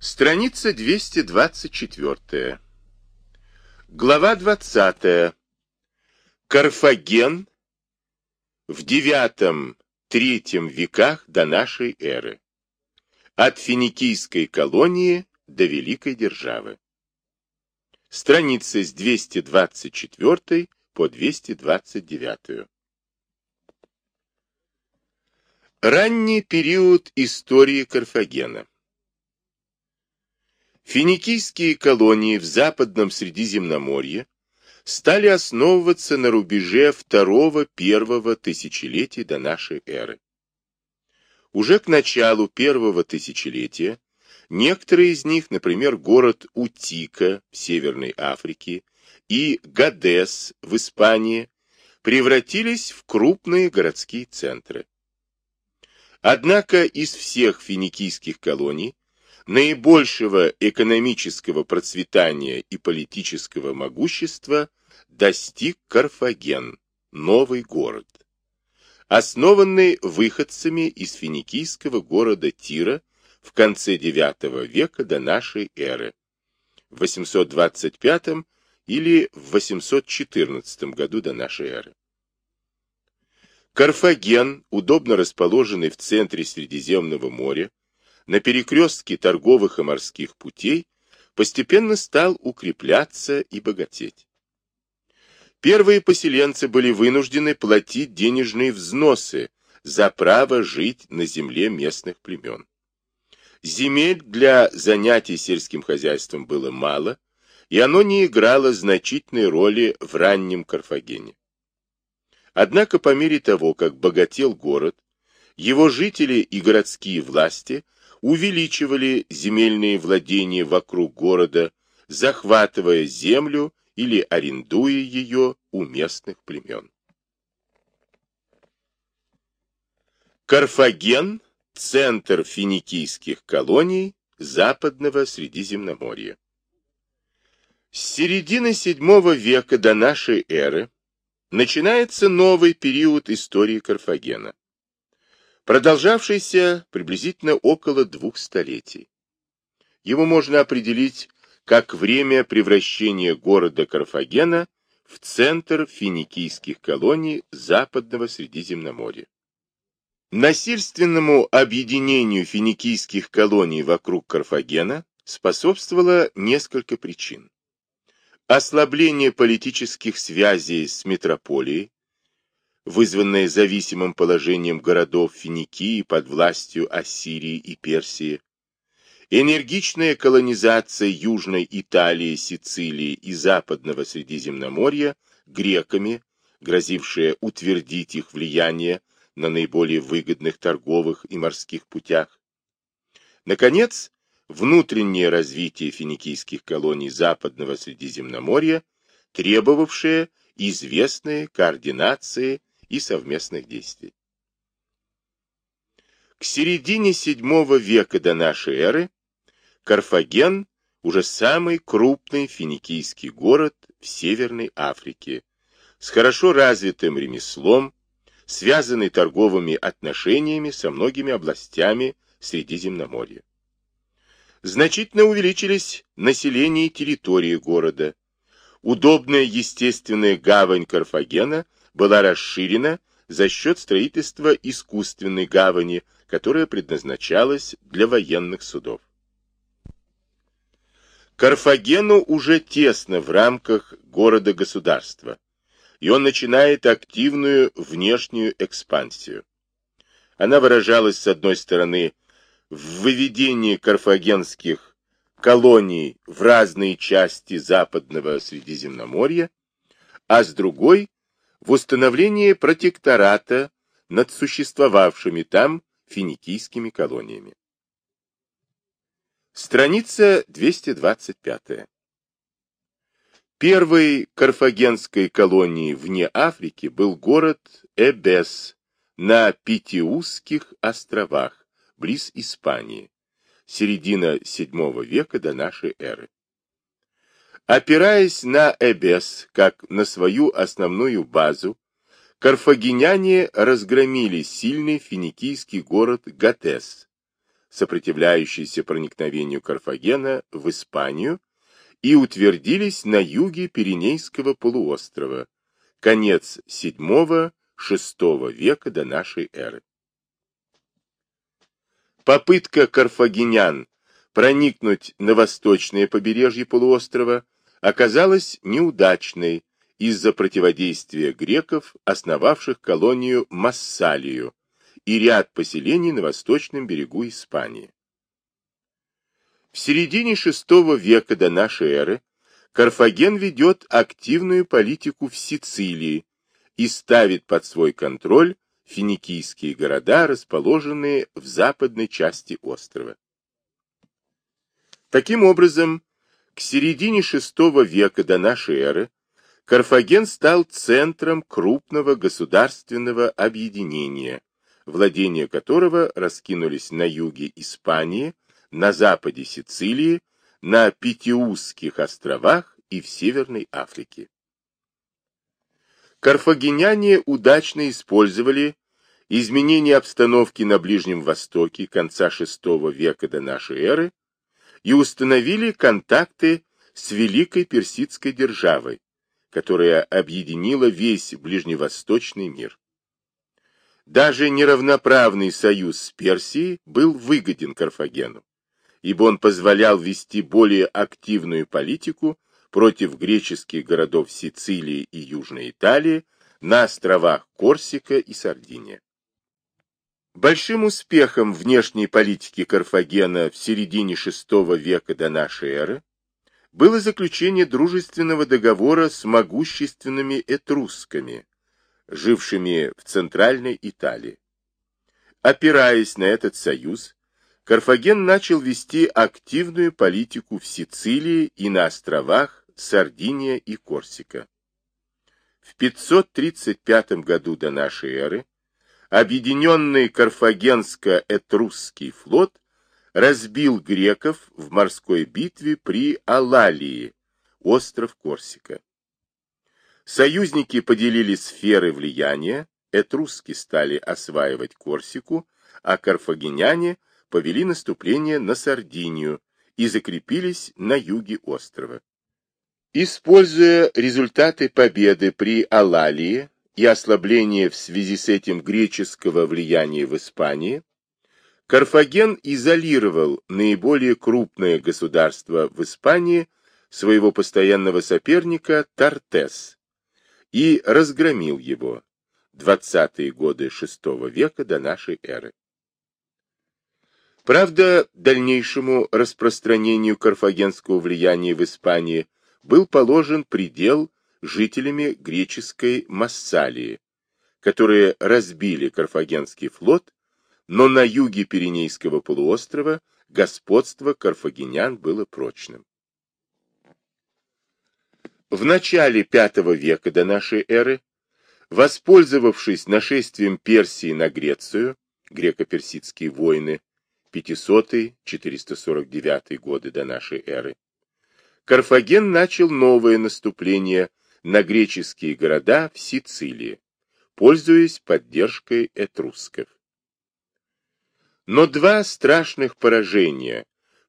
Страница 224. Глава 20. Карфаген в IX-III веках до нашей эры. От финикийской колонии до великой державы. Страницы с 224 по 229. Ранний период истории Карфагена. Финикийские колонии в Западном Средиземноморье стали основываться на рубеже второго-первого тысячелетий до нашей эры. Уже к началу первого тысячелетия некоторые из них, например, город Утика в Северной Африке и Гадес в Испании, превратились в крупные городские центры. Однако из всех финикийских колоний наибольшего экономического процветания и политического могущества достиг Карфаген, новый город, основанный выходцами из финикийского города Тира в конце IX века до нашей эры, в 825 или в 814 году до нашей эры. Карфаген, удобно расположенный в центре Средиземного моря, на перекрестке торговых и морских путей постепенно стал укрепляться и богатеть. Первые поселенцы были вынуждены платить денежные взносы за право жить на земле местных племен. Земель для занятий сельским хозяйством было мало, и оно не играло значительной роли в раннем Карфагене. Однако по мере того, как богател город, его жители и городские власти – увеличивали земельные владения вокруг города, захватывая землю или арендуя ее у местных племен. Карфаген – центр финикийских колоний Западного Средиземноморья. С середины VII века до нашей эры начинается новый период истории Карфагена продолжавшийся приблизительно около двух столетий. Его можно определить как время превращения города Карфагена в центр финикийских колоний Западного Средиземноморья. Насильственному объединению финикийских колоний вокруг Карфагена способствовало несколько причин. Ослабление политических связей с метрополией, вызванное зависимым положением городов Финикии под властью Ассирии и Персии, энергичная колонизация Южной Италии, Сицилии и Западного Средиземноморья греками, грозившая утвердить их влияние на наиболее выгодных торговых и морских путях. Наконец, внутреннее развитие финикийских колоний Западного Средиземноморья, требовавшее известной координации и совместных действий. К середине VII века до нашей эры Карфаген уже самый крупный финикийский город в Северной Африке, с хорошо развитым ремеслом, связанный торговыми отношениями со многими областями Средиземноморья. Значительно увеличились население и территории города. Удобная естественная гавань Карфагена – была расширена за счет строительства искусственной гавани, которая предназначалась для военных судов. Карфагену уже тесно в рамках города-государства, и он начинает активную внешнюю экспансию. Она выражалась, с одной стороны, в выведении карфагенских колоний в разные части Западного Средиземноморья, а с другой в установлении протектората над существовавшими там финикийскими колониями. Страница 225. Первой карфагенской колонией вне Африки был город Эбес на Питиусских островах, близ Испании, середина VII века до нашей эры. Опираясь на Эбес, как на свою основную базу, карфагеняне разгромили сильный финикийский город Гатес, сопротивляющиеся проникновению Карфагена в Испанию, и утвердились на юге Пиренейского полуострова, конец VII-VI века до нашей эры. Попытка карфагенян проникнуть на восточное побережье полуострова оказалась неудачной из-за противодействия греков, основавших колонию Массалию и ряд поселений на восточном берегу Испании. В середине VI века до нашей эры Карфаген ведет активную политику в Сицилии и ставит под свой контроль финикийские города, расположенные в западной части острова. Таким образом, к середине VI века до нашей эры Карфаген стал центром крупного государственного объединения, владения которого раскинулись на юге Испании, на западе Сицилии, на Питиусских островах и в Северной Африке. Карфагеняне удачно использовали изменение обстановки на Ближнем Востоке конца VI века до нашей эры и установили контакты с Великой Персидской державой, которая объединила весь ближневосточный мир. Даже неравноправный союз с Персией был выгоден Карфагену, ибо он позволял вести более активную политику против греческих городов Сицилии и Южной Италии на островах Корсика и Сардиния. Большим успехом внешней политики Карфагена в середине VI века до нашей эры было заключение дружественного договора с могущественными этрусками, жившими в Центральной Италии. Опираясь на этот союз, Карфаген начал вести активную политику в Сицилии и на островах Сардиния и Корсика. В 535 году до нашей эры объединенный Карфагенско-Этрусский флот разбил греков в морской битве при Алалии, остров Корсика. Союзники поделили сферы влияния, этруски стали осваивать Корсику, а карфагеняне повели наступление на Сардинию и закрепились на юге острова. Используя результаты победы при Алалии, и ослабление в связи с этим греческого влияния в Испании, Карфаген изолировал наиболее крупное государство в Испании, своего постоянного соперника Тартес, и разгромил его 20-е годы VI века до нашей эры. Правда, дальнейшему распространению карфагенского влияния в Испании был положен предел жителями греческой Массалии, которые разбили Карфагенский флот, но на юге Пиренейского полуострова господство карфагенян было прочным. В начале V века до нашей эры, воспользовавшись нашествием Персии на Грецию, греко-персидские войны 500-449 годы до нашей эры, Карфаген начал новое наступление на греческие города в Сицилии, пользуясь поддержкой этрусков. Но два страшных поражения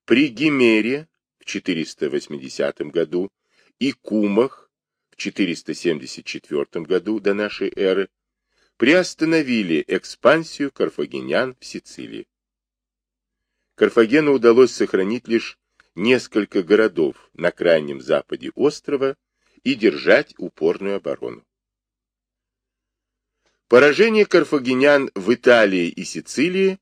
при Гимере в 480 году и Кумах в 474 году до нашей эры приостановили экспансию карфагенян в Сицилии. Карфагену удалось сохранить лишь несколько городов на крайнем западе острова и держать упорную оборону. Поражение карфагенян в Италии и Сицилии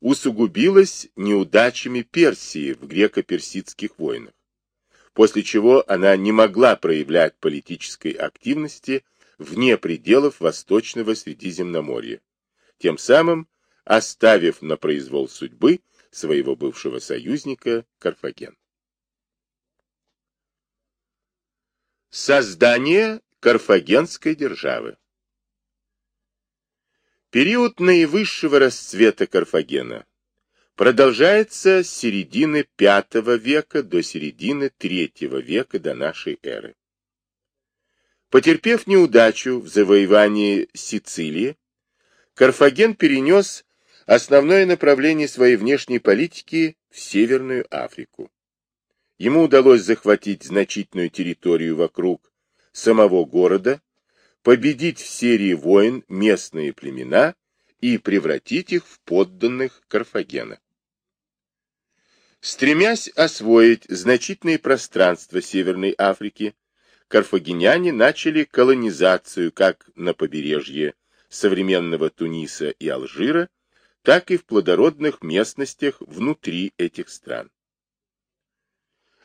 усугубилось неудачами Персии в греко-персидских войнах, после чего она не могла проявлять политической активности вне пределов Восточного Средиземноморья, тем самым оставив на произвол судьбы своего бывшего союзника Карфаген. Создание Карфагенской державы Период наивысшего расцвета Карфагена продолжается с середины V века до середины III века до нашей эры. Потерпев неудачу в завоевании Сицилии, Карфаген перенес основное направление своей внешней политики в Северную Африку. Ему удалось захватить значительную территорию вокруг самого города, победить в серии войн местные племена и превратить их в подданных Карфагена. Стремясь освоить значительные пространства Северной Африки, карфагеняне начали колонизацию как на побережье современного Туниса и Алжира, так и в плодородных местностях внутри этих стран.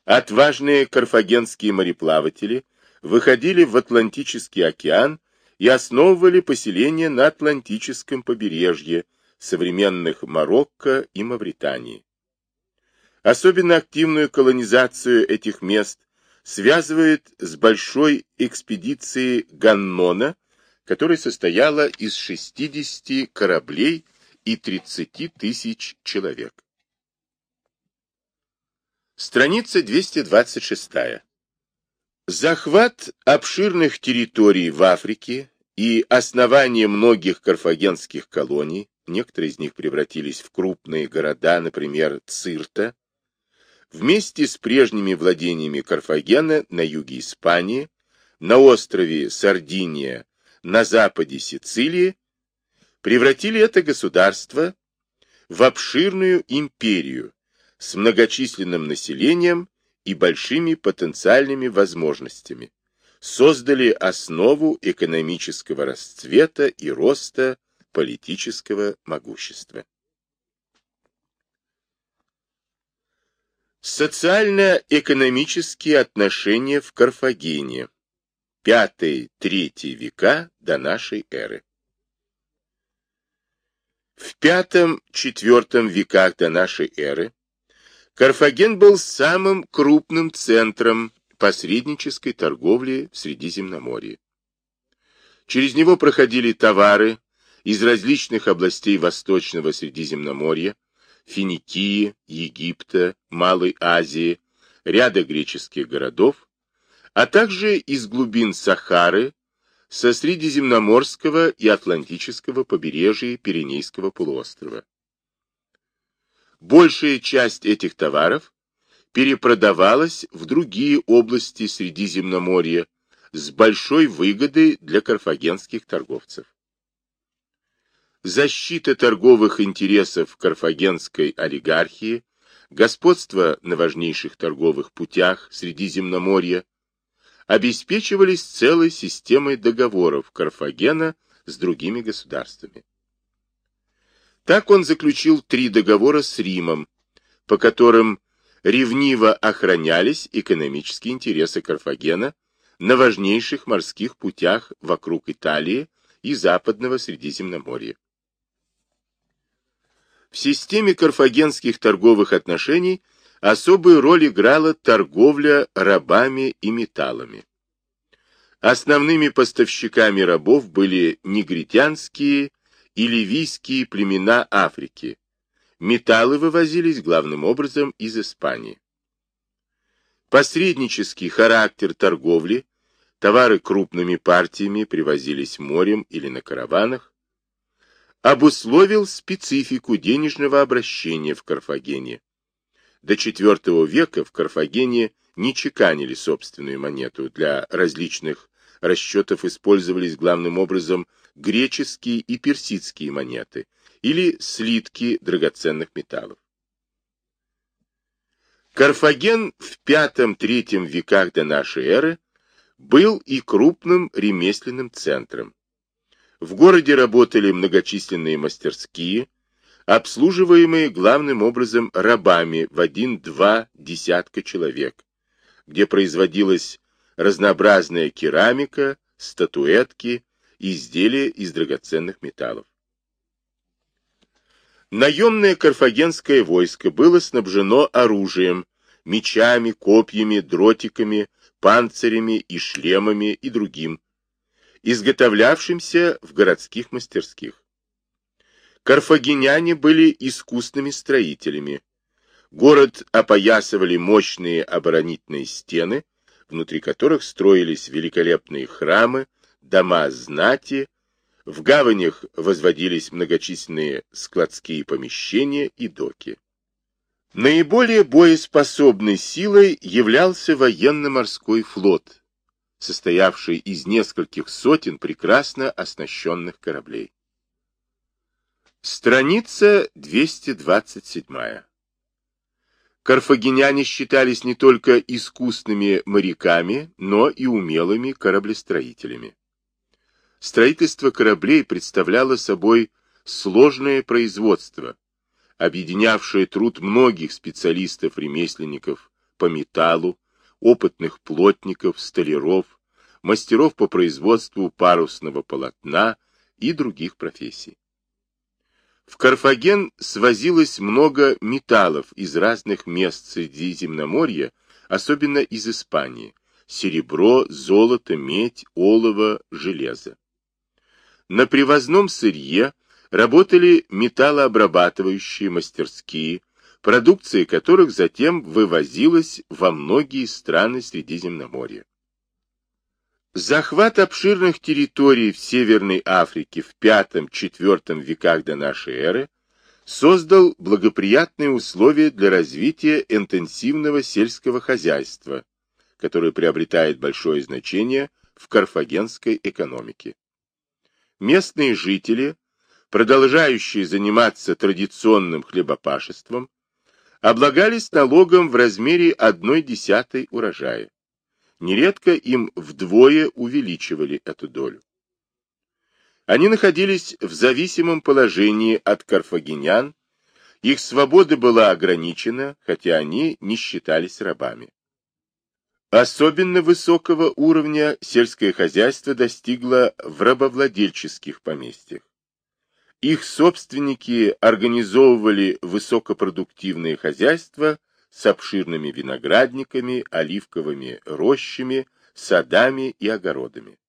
Отважные карфагенские мореплаватели выходили в Атлантический океан и основывали поселения на Атлантическом побережье современных Марокко и Мавритании. Особенно активную колонизацию этих мест связывает с большой экспедицией Ганнона, которая состояла из 60 кораблей и 30 тысяч человек. Страница 226. Захват обширных территорий в Африке и основание многих карфагенских колоний, некоторые из них превратились в крупные города, например, Цирта, вместе с прежними владениями Карфагена на юге Испании, на острове Сардиния, на западе Сицилии, превратили это государство в обширную империю с многочисленным населением и большими потенциальными возможностями, создали основу экономического расцвета и роста политического могущества. Социально-экономические отношения в Карфагене. Пятый-третий века до нашей эры. В пятом-четвертом веках до нашей эры Карфаген был самым крупным центром посреднической торговли в Средиземноморье. Через него проходили товары из различных областей Восточного Средиземноморья, Финикии, Египта, Малой Азии, ряда греческих городов, а также из глубин Сахары, со Средиземноморского и Атлантического побережья Пиренейского полуострова. Большая часть этих товаров перепродавалась в другие области Средиземноморья с большой выгодой для карфагенских торговцев. Защита торговых интересов карфагенской олигархии, господство на важнейших торговых путях Средиземноморья обеспечивались целой системой договоров Карфагена с другими государствами. Так он заключил три договора с Римом, по которым ревниво охранялись экономические интересы Карфагена на важнейших морских путях вокруг Италии и Западного Средиземноморья. В системе карфагенских торговых отношений особую роль играла торговля рабами и металлами. Основными поставщиками рабов были негритянские и ливийские племена Африки. Металлы вывозились главным образом из Испании. Посреднический характер торговли, товары крупными партиями привозились морем или на караванах, обусловил специфику денежного обращения в Карфагене. До IV века в Карфагене не чеканили собственную монету. Для различных расчетов использовались главным образом греческие и персидские монеты или слитки драгоценных металлов. Карфаген в V-III веках до нашей эры был и крупным ремесленным центром. В городе работали многочисленные мастерские, обслуживаемые главным образом рабами в один-два десятка человек, где производилась разнообразная керамика, статуэтки, изделия из драгоценных металлов. Наемное карфагенское войско было снабжено оружием, мечами, копьями, дротиками, панцирями и шлемами и другим, изготовлявшимся в городских мастерских. Карфагеняне были искусными строителями. Город опоясывали мощные оборонительные стены, внутри которых строились великолепные храмы, дома знати, В гаванях возводились многочисленные складские помещения и доки. Наиболее боеспособной силой являлся военно-морской флот, состоявший из нескольких сотен прекрасно оснащенных кораблей. Страница 227. Карфагеняне считались не только искусными моряками, но и умелыми кораблестроителями. Строительство кораблей представляло собой сложное производство, объединявшее труд многих специалистов-ремесленников по металлу, опытных плотников, столяров, мастеров по производству парусного полотна и других профессий. В Карфаген свозилось много металлов из разных мест Средиземноморья, особенно из Испании – серебро, золото, медь, олово, железо. На привозном сырье работали металлообрабатывающие мастерские, продукция которых затем вывозилась во многие страны Средиземноморья. Захват обширных территорий в Северной Африке в V-IV веках до нашей эры создал благоприятные условия для развития интенсивного сельского хозяйства, которое приобретает большое значение в карфагенской экономике. Местные жители, продолжающие заниматься традиционным хлебопашеством, облагались налогом в размере 1 десятой урожая. Нередко им вдвое увеличивали эту долю. Они находились в зависимом положении от карфагенян, их свобода была ограничена, хотя они не считались рабами. Особенно высокого уровня сельское хозяйство достигло в рабовладельческих поместьях. Их собственники организовывали высокопродуктивные хозяйства с обширными виноградниками, оливковыми рощами, садами и огородами.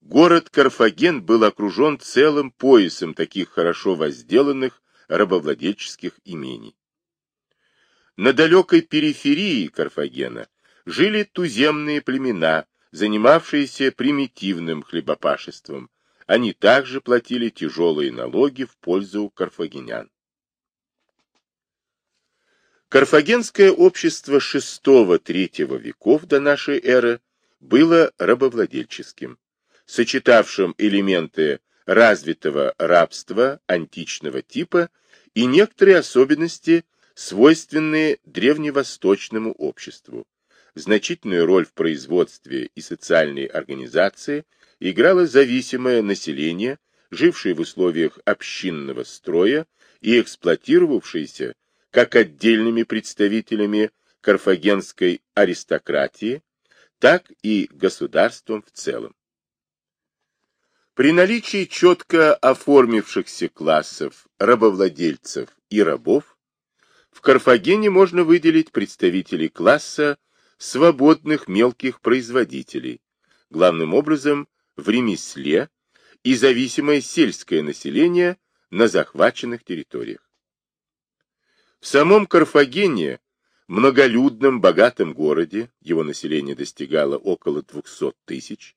Город Карфаген был окружен целым поясом таких хорошо возделанных рабовладельческих имений. На далекой периферии Карфагена жили туземные племена, занимавшиеся примитивным хлебопашеством. Они также платили тяжелые налоги в пользу карфагенян. Карфагенское общество VI-III веков до нашей эры было рабовладельческим, сочетавшим элементы развитого рабства античного типа и некоторые особенности, свойственные древневосточному обществу. Значительную роль в производстве и социальной организации играло зависимое население, жившее в условиях общинного строя и эксплуатировавшееся как отдельными представителями карфагенской аристократии, так и государством в целом. При наличии четко оформившихся классов рабовладельцев и рабов, в Карфагене можно выделить представителей класса свободных мелких производителей, главным образом в ремесле и зависимое сельское население на захваченных территориях. В самом Карфагене, многолюдном, богатом городе, его население достигало около 200 тысяч,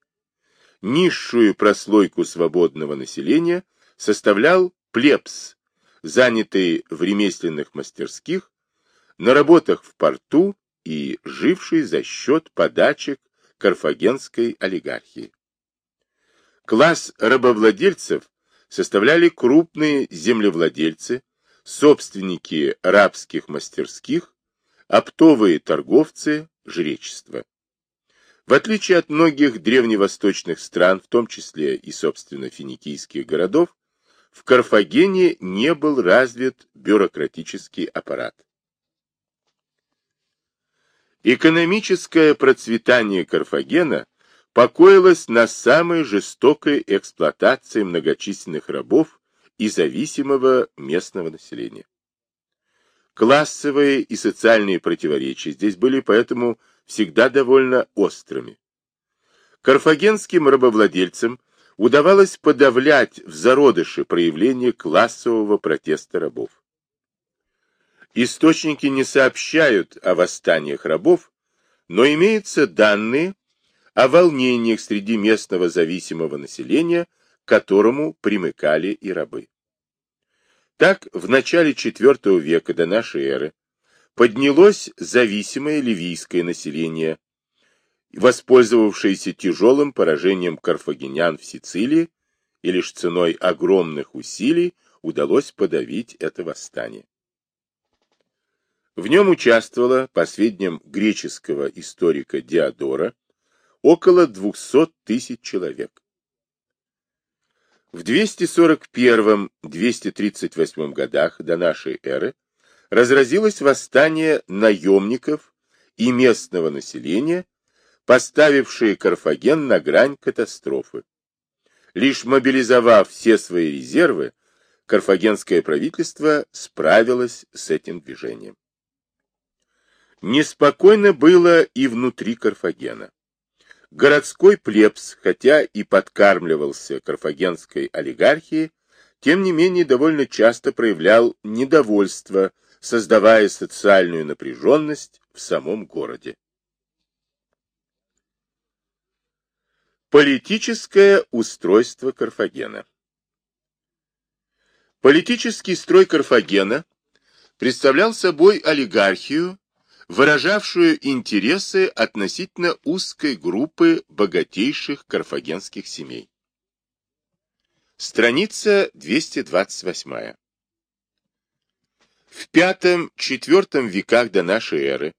низшую прослойку свободного населения составлял плебс, занятый в ремесленных мастерских, на работах в порту и живший за счет подачек карфагенской олигархии. Класс рабовладельцев составляли крупные землевладельцы, собственники рабских мастерских, оптовые торговцы, жречество. В отличие от многих древневосточных стран, в том числе и, собственно, финикийских городов, в Карфагене не был развит бюрократический аппарат. Экономическое процветание Карфагена покоилось на самой жестокой эксплуатации многочисленных рабов и зависимого местного населения. Классовые и социальные противоречия здесь были поэтому всегда довольно острыми. Карфагенским рабовладельцам удавалось подавлять в зародыше проявление классового протеста рабов. Источники не сообщают о восстаниях рабов, но имеются данные о волнениях среди местного зависимого населения которому примыкали и рабы. Так, в начале IV века до нашей эры поднялось зависимое ливийское население, воспользовавшееся тяжелым поражением карфагенян в Сицилии, и лишь ценой огромных усилий удалось подавить это восстание. В нем участвовало, по сведениям греческого историка Диодора, около 200 тысяч человек. В 241-238 годах до нашей эры разразилось восстание наемников и местного населения, поставившие Карфаген на грань катастрофы. Лишь мобилизовав все свои резервы, карфагенское правительство справилось с этим движением. Неспокойно было и внутри Карфагена. Городской плебс, хотя и подкармливался карфагенской олигархией, тем не менее довольно часто проявлял недовольство, создавая социальную напряженность в самом городе. Политическое устройство Карфагена Политический строй Карфагена представлял собой олигархию, выражавшую интересы относительно узкой группы богатейших карфагенских семей. Страница 228. В V-IV веках до нашей эры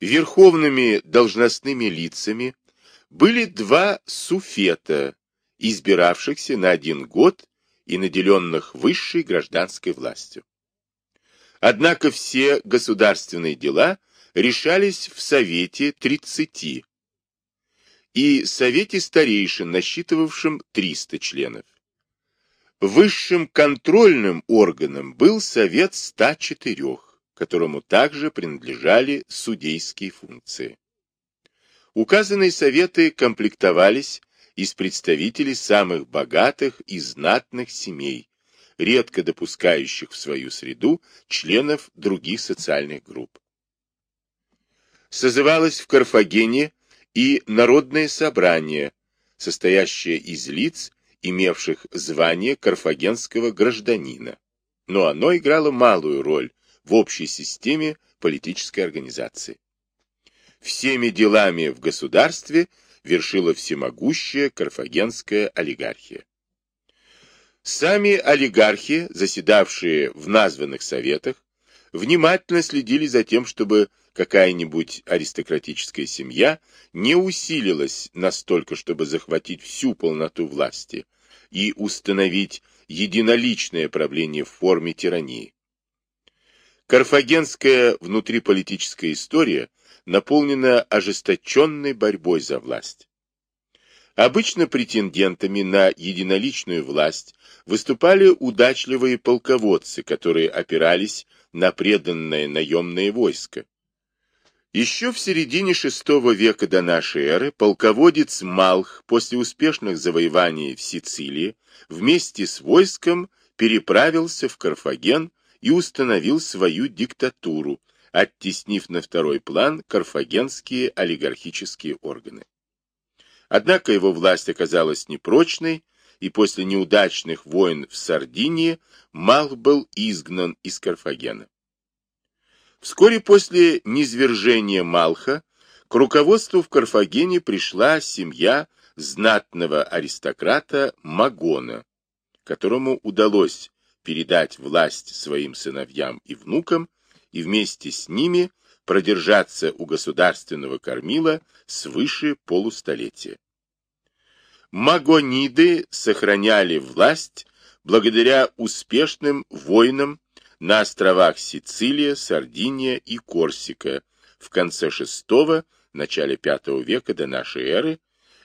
верховными должностными лицами были два суфета, избиравшихся на один год и наделенных высшей гражданской властью. Однако все государственные дела решались в Совете 30 и Совете старейшин, насчитывавшем 300 членов. Высшим контрольным органом был Совет 104, которому также принадлежали судейские функции. Указанные советы комплектовались из представителей самых богатых и знатных семей, редко допускающих в свою среду членов других социальных групп. Созывалось в Карфагене и народное собрание, состоящее из лиц, имевших звание карфагенского гражданина, но оно играло малую роль в общей системе политической организации. Всеми делами в государстве вершила всемогущая карфагенская олигархия. Сами олигархи, заседавшие в названных советах, внимательно следили за тем, чтобы какая-нибудь аристократическая семья не усилилась настолько, чтобы захватить всю полноту власти и установить единоличное правление в форме тирании. Карфагенская внутриполитическая история наполнена ожесточенной борьбой за власть. Обычно претендентами на единоличную власть выступали удачливые полководцы, которые опирались на преданное наемное войско. Еще в середине VI века до нашей эры полководец Малх после успешных завоеваний в Сицилии вместе с войском переправился в Карфаген и установил свою диктатуру, оттеснив на второй план карфагенские олигархические органы. Однако его власть оказалась непрочной, и после неудачных войн в Сардинии Малх был изгнан из Карфагена. Вскоре после низвержения Малха к руководству в Карфагене пришла семья знатного аристократа Магона, которому удалось передать власть своим сыновьям и внукам и вместе с ними продержаться у государственного кормила свыше полустолетия. Магониды сохраняли власть благодаря успешным войнам на островах Сицилия, Сардиния и Корсика в конце VI – начале V века до нашей эры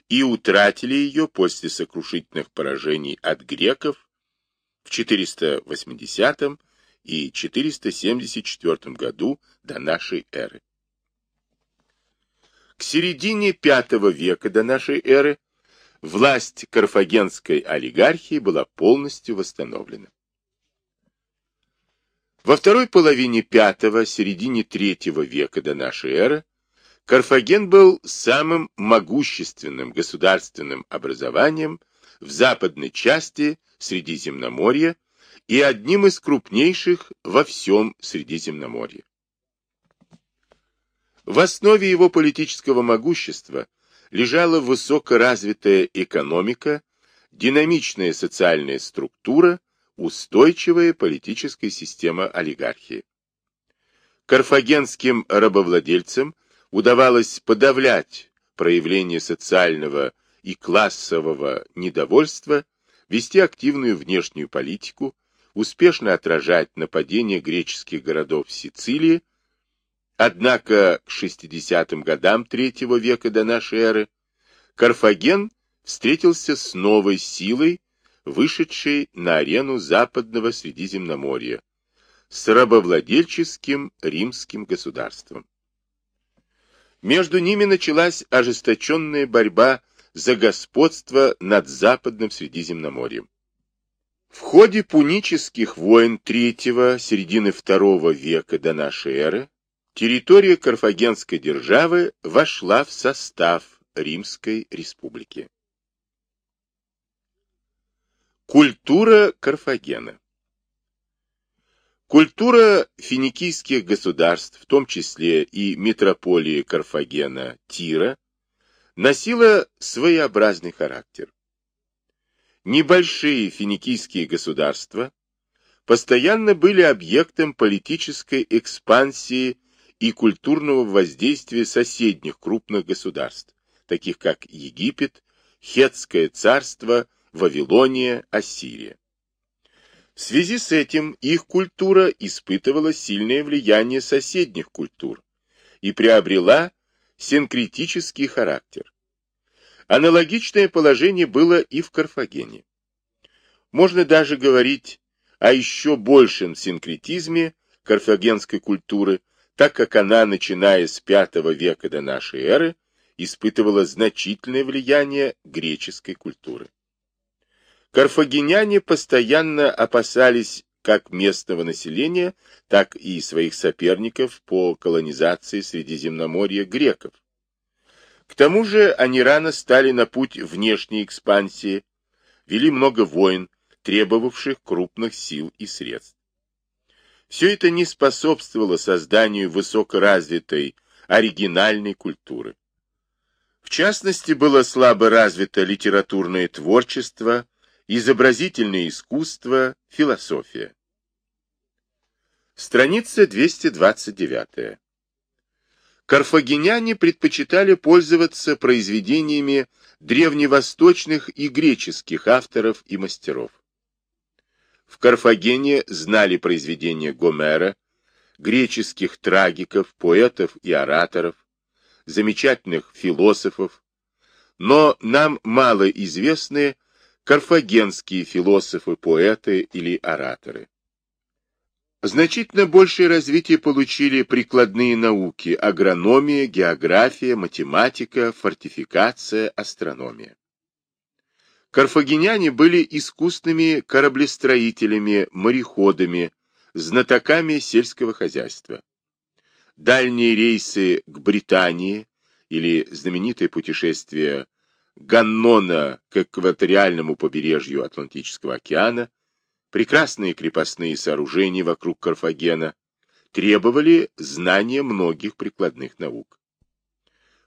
и утратили ее после сокрушительных поражений от греков в 480 и 474 году до нашей эры. К середине V века до нашей эры власть карфагенской олигархии была полностью восстановлена. Во второй половине V, середине III века до нашей эры Карфаген был самым могущественным государственным образованием в западной части Средиземноморья и одним из крупнейших во всем Средиземноморье. В основе его политического могущества лежала высокоразвитая экономика, динамичная социальная структура, устойчивая политическая система олигархии. Карфагенским рабовладельцам удавалось подавлять проявление социального и классового недовольства, вести активную внешнюю политику, успешно отражать нападения греческих городов Сицилии, однако к 60-м годам III века до нашей эры Карфаген встретился с новой силой, вышедшей на арену западного Средиземноморья, с рабовладельческим римским государством. Между ними началась ожесточенная борьба за господство над западным Средиземноморьем. В ходе пунических войн III середины II века до нашей эры территория Карфагенской державы вошла в состав Римской республики. Культура Карфагена Культура финикийских государств, в том числе и метрополии Карфагена, Тира, носила своеобразный характер. Небольшие финикийские государства постоянно были объектом политической экспансии и культурного воздействия соседних крупных государств, таких как Египет, Хетское царство, Вавилония, Ассирия. В связи с этим их культура испытывала сильное влияние соседних культур и приобрела синкретический характер. Аналогичное положение было и в Карфагене. Можно даже говорить о еще большем синкретизме карфагенской культуры, так как она, начиная с V века до нашей эры, испытывала значительное влияние греческой культуры. Карфагеняне постоянно опасались как местного населения, так и своих соперников по колонизации Средиземноморья греков. К тому же они рано стали на путь внешней экспансии, вели много войн, требовавших крупных сил и средств. Все это не способствовало созданию высокоразвитой, оригинальной культуры. В частности, было слабо развито литературное творчество, изобразительное искусство, философия. Страница 229. Карфагеняне предпочитали пользоваться произведениями древневосточных и греческих авторов и мастеров. В Карфагене знали произведения Гомера, греческих трагиков, поэтов и ораторов, замечательных философов, но нам мало известны карфагенские философы, поэты или ораторы. Значительно большее развитие получили прикладные науки – агрономия, география, математика, фортификация, астрономия. Карфагеняне были искусными кораблестроителями, мореходами, знатоками сельского хозяйства. Дальние рейсы к Британии или знаменитое путешествие Ганнона к экваториальному побережью Атлантического океана, прекрасные крепостные сооружения вокруг Карфагена требовали знания многих прикладных наук.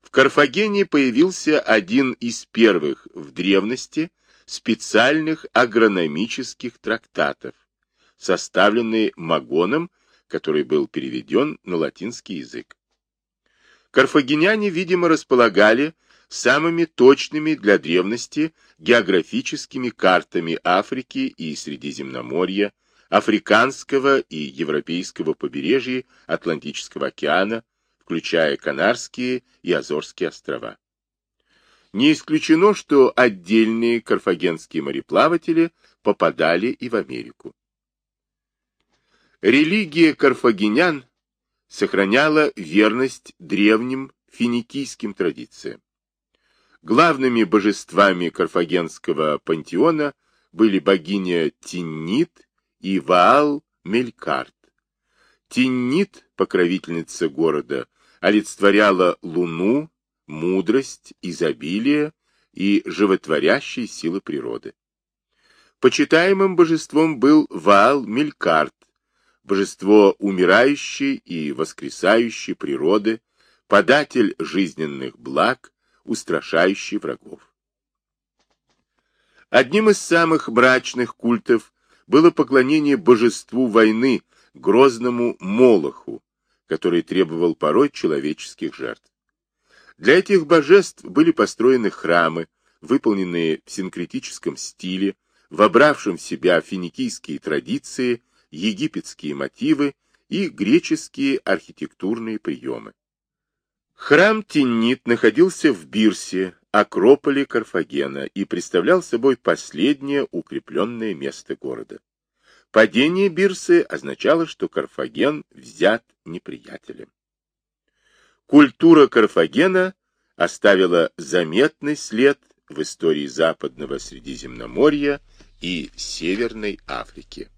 В Карфагене появился один из первых в древности специальных агрономических трактатов, составленный Магоном, который был переведен на латинский язык. Карфагеняне, видимо, располагали самыми точными для древности географическими картами Африки и Средиземноморья, африканского и европейского побережья Атлантического океана, включая Канарские и Азорские острова. Не исключено, что отдельные карфагенские мореплаватели попадали и в Америку. Религия карфагенян сохраняла верность древним финикийским традициям. Главными божествами карфагенского пантеона были богиня Тиннит и Ваал Мелькарт. Тиннит, покровительница города, олицетворяла луну, мудрость, изобилие, и животворящей силы природы. Почитаемым божеством был Ваал-Мелькарт, божество умирающей и воскресающей природы, податель жизненных благ, устрашающий врагов. Одним из самых мрачных культов было поклонение божеству войны, грозному Молоху, который требовал порой человеческих жертв. Для этих божеств были построены храмы, выполненные в синкретическом стиле, вобравшим в себя финикийские традиции, египетские мотивы и греческие архитектурные приемы. Храм Тиннит находился в Бирсе, Акрополе Карфагена, и представлял собой последнее укрепленное место города. Падение Бирсы означало, что Карфаген взят неприятелем. Культура Карфагена оставила заметный след в истории Западного Средиземноморья и Северной Африки.